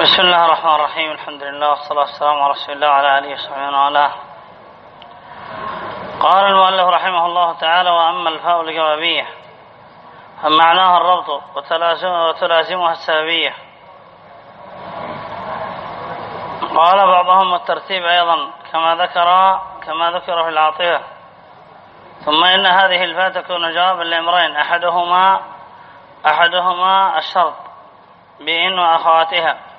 بسم الله الرحمن الرحيم الحمد لله والصلاة والسلام على رسول الله وعلى آله وصحبه ومن والاه قال المؤلف رحمه الله تعالى وأما الفاء الجوابية فمعناها الربط وتلازمها السببية قال بعضهم الترتيب أيضا كما ذكر كما ذكر في العاطفة ثم إن هذه الفاء تكون جوابا لأمرين أحدهما أحدهما الشرط بإن وأخواتها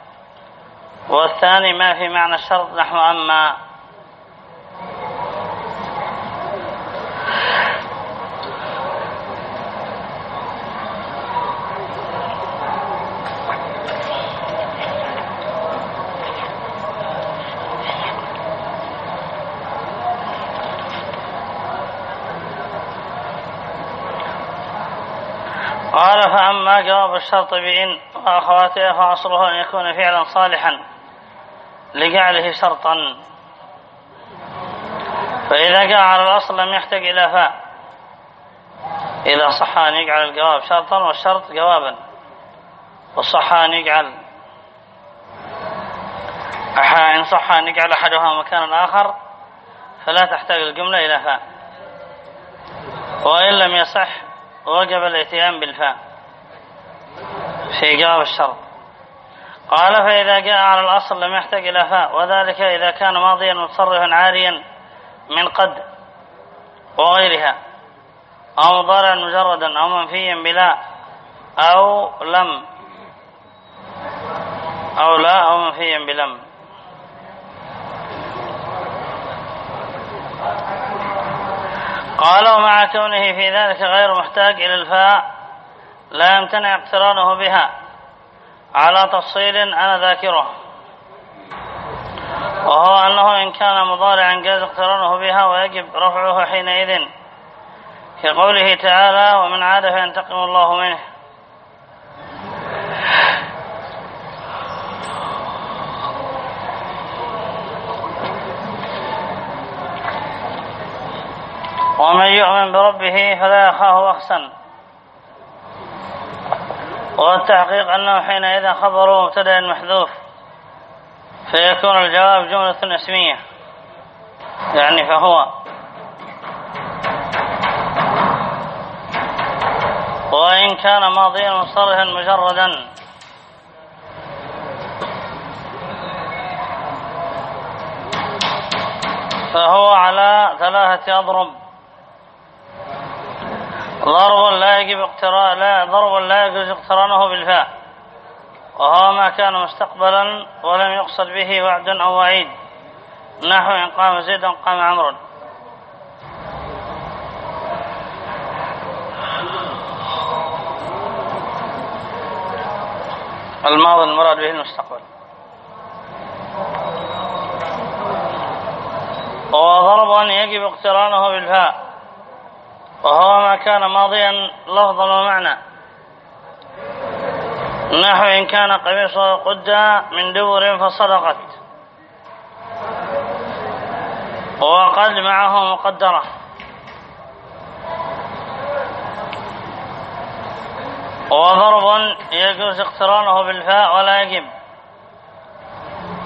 والثاني ما في معنى الشرط نحو أما. قال فأما جواب الشرط بإن وأخواتها فأصله أن يكون فعلا صالحا. لجعله شرطا. فإذا جاء على الأصل لم يحتاج إلى فاء. إذا صح أن يجعل الجواب شرطا والشرط جوابا. وصح أن يجعل. إن صح أن يجعل أحدها مكانا آخر فلا تحتاج الجملة إلى فاء. وإن لم يصح وجب الإتيان بالفاء. في جواب الشرط. قال فإذا جاء على الأصل لم يحتاج إلى فاء وذلك إذا كان ماضيا متصرفا عاريا من قد وغيرها أو مضارعا مجردا أو منفيا بلا أو لم أو لا أو منفيا بلم. قال ومع كونه في ذلك غير محتاج إلى الفاء لا يمتنع اقترانه بها. على تفصيل أنا ذاكره. وهو أنه إن كان مضارعا جاز اقترانه بها ويجب رفعه حينئذ. كقوله تعالى ومن عاد فينتقم الله منه. ومن يؤمن بربه فلا يخاف بخسا والتحقيق أنه حينئذ خبر مبتدأ محذوف فيكون الجواب جملة اسمية. يعني فهو وإن كان ماضيا مصرفا مجردا. فهو على ثلاثة أضرب. ضرب لا يجب اقتراء لا ضرب لا يجوز اقترانه بالفاء. وهو ما كان مستقبلا ولم يقصد به وعد أو وعيد. نحو إن قام زيد قام عمرو. الماضي المراد به المستقبل. وضرب أن يجب اقترانه بالفاء. وهو ما كان ماضيا لفظا ومعنى. نحو إن كان قميصه قد من دبر فصدقت. وقد معه مقدرة. وضرب يجوز اقترانه بالفاء ولا يجب.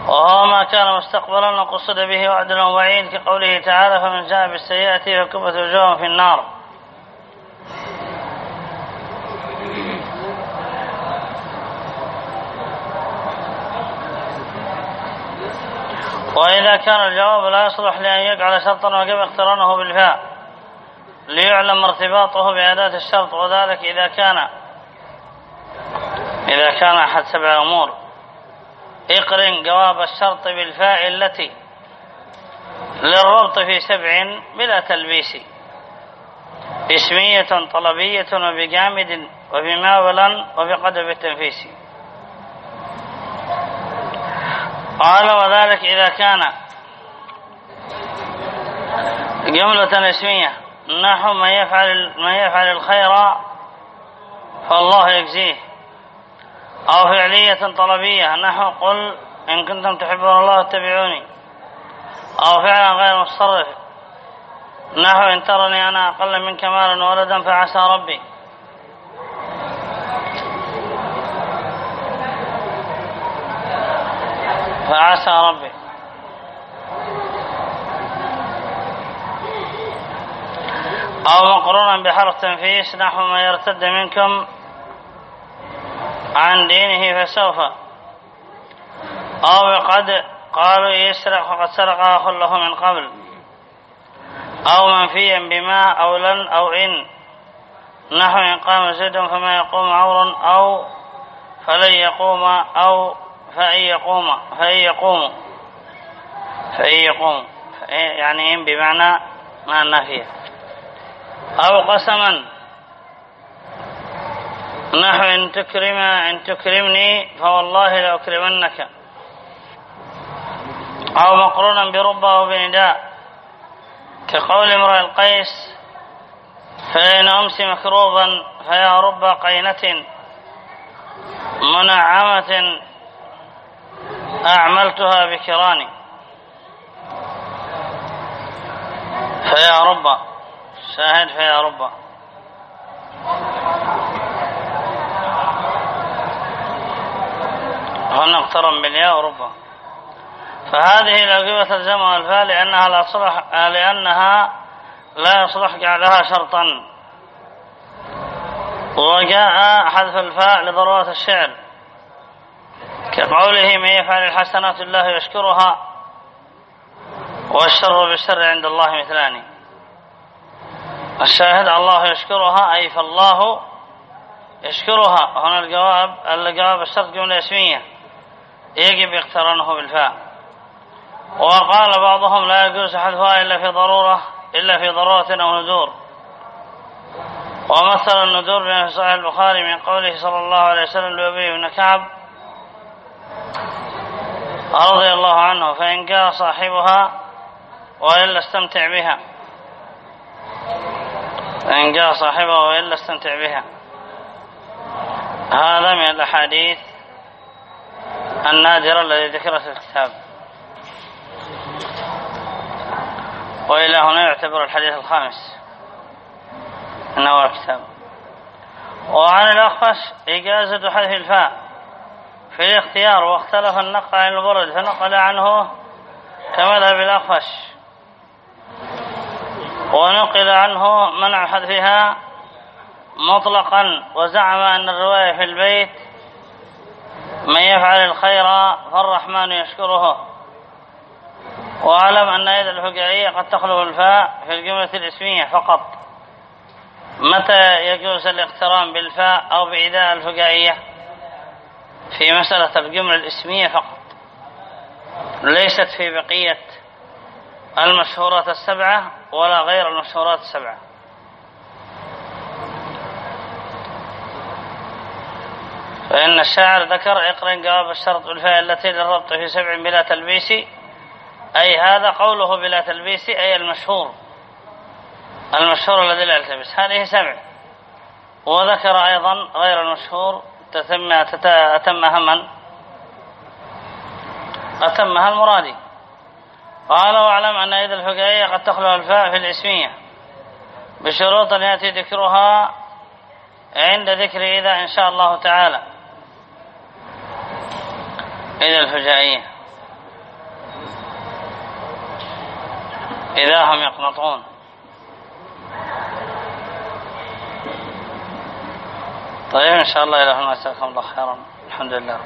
وهو ما كان مستقبلا وقصد به وعد وعيد كقوله تعالى فمن جاء بالسيئة فكبت وجوههم في النار وإذا كان الجواب لا يصلح لأن يجعل شرطا وجب اقترانه بالفاء ليعلم ارتباطه بأداة الشرط وذلك إذا كان إذا كان أحد سبع أمور. اقرن جواب الشرط بالفاء التي للربط في سبع بلا تلبيس. اسمية طلبية وبجامد وبماولا وبقدر التنفيس. قال وذلك إذا كان جملة اسمية. نحو من يفعل, من يفعل الخير فالله يجزيه. أو فعلية طلبية. نحو قل إن كنتم تحبون الله اتبعوني أو فعلا غير متصرف. نحو إن ترني أنا أقل منك مالا ولدا فعسى ربي. فعسى ربي أو مقرونا بحرف تنفيس نحو ما يرتد منكم عن دينه فسوف. أو قد قالوا يسرق فقد سرق أخ له من قبل. أو منفيا بما أو لن أو إن نحو إن قام زيد فما يقوم عور أو فلن يقوم أو فإن يقوم فإن يقوم فإن يقوم يعني بمعنى ما النفي أو قسما نحو إن تكرم إن تكرمني فوالله لأكرمنك. أو مقرونا برب أو بنداء كقول امرئ القيس فإن أمس مكروبا فيا رب قينة منعمة. أعملتها بكراني. فيا رب شاهد فيا رب. هنا اقترن بالياء وربا فهذه الأجوبة تلزمها الفاء لأنها لا صلح لأنها لا يصلح جعلها شرطا. وجاء حذف الفاء لضرورة الشعر. كقوله من يفعل الحسنات الله يشكرها والشر بالشر عند الله مثلان. الشاهد الله يشكرها أي فالله يشكرها. هنا الجواب الجواب الشرط جملة اسمية. يجب اقترانه بالفاء. وقال بعضهم لا يجوز حذفها إلا في ضرورة إلا في ضرورة أو نذور. ومثل النذور بما في صحيح البخاري من قوله صلى الله عليه وسلم لأبي بن كعب رضي الله عنه فإن جاء صاحبها وإلا استمتع بها. فإن جاء صاحبها وإلا استمتع بها. هذا من الأحاديث النادرة الذي ذكرت في الكتاب. وإلى هنا يعتبر الحديث الخامس أنه الكتاب. وعن الأخفش إجازة حذف الفاء. في الاختيار واختلف النقل عن البرد فنقل عنه كمذهب الأخفش. ونقل عنه منع حذفها مطلقا وزعم أن الرواية في البيت من يفعل الخير فالرحمن يشكره. واعلم أن يد الفقعية قد تخلق الفاء في الجملة الاسمية فقط. متى يجوز الاقتران بالفاء أو بإداء الفقعية في مسألة الجملة الإسمية فقط. ليست في بقية المشهورات السبعة ولا غير المشهورات السبعة. فإن الشاعر ذكر اقرن جواب الشرط بالفاء التي للربط في سبع بلا تلبيس. أي هذا قوله بلا تلبيس أي المشهور. المشهور الذي لا يلتبس. هذه سبع. وذكر أيضا غير المشهور تتم أتمها من أتمها المرادي. قال واعلم أن إذا الفقهية قد تخلو الفاء في الاسمية. بشروط يأتي ذكرها عند ذكر إذا إن شاء الله تعالى. إذا الفجائية إذا هم يقنطون. طيب إن شاء الله إلى هنا جزاكم الله خيرا. الحمد لله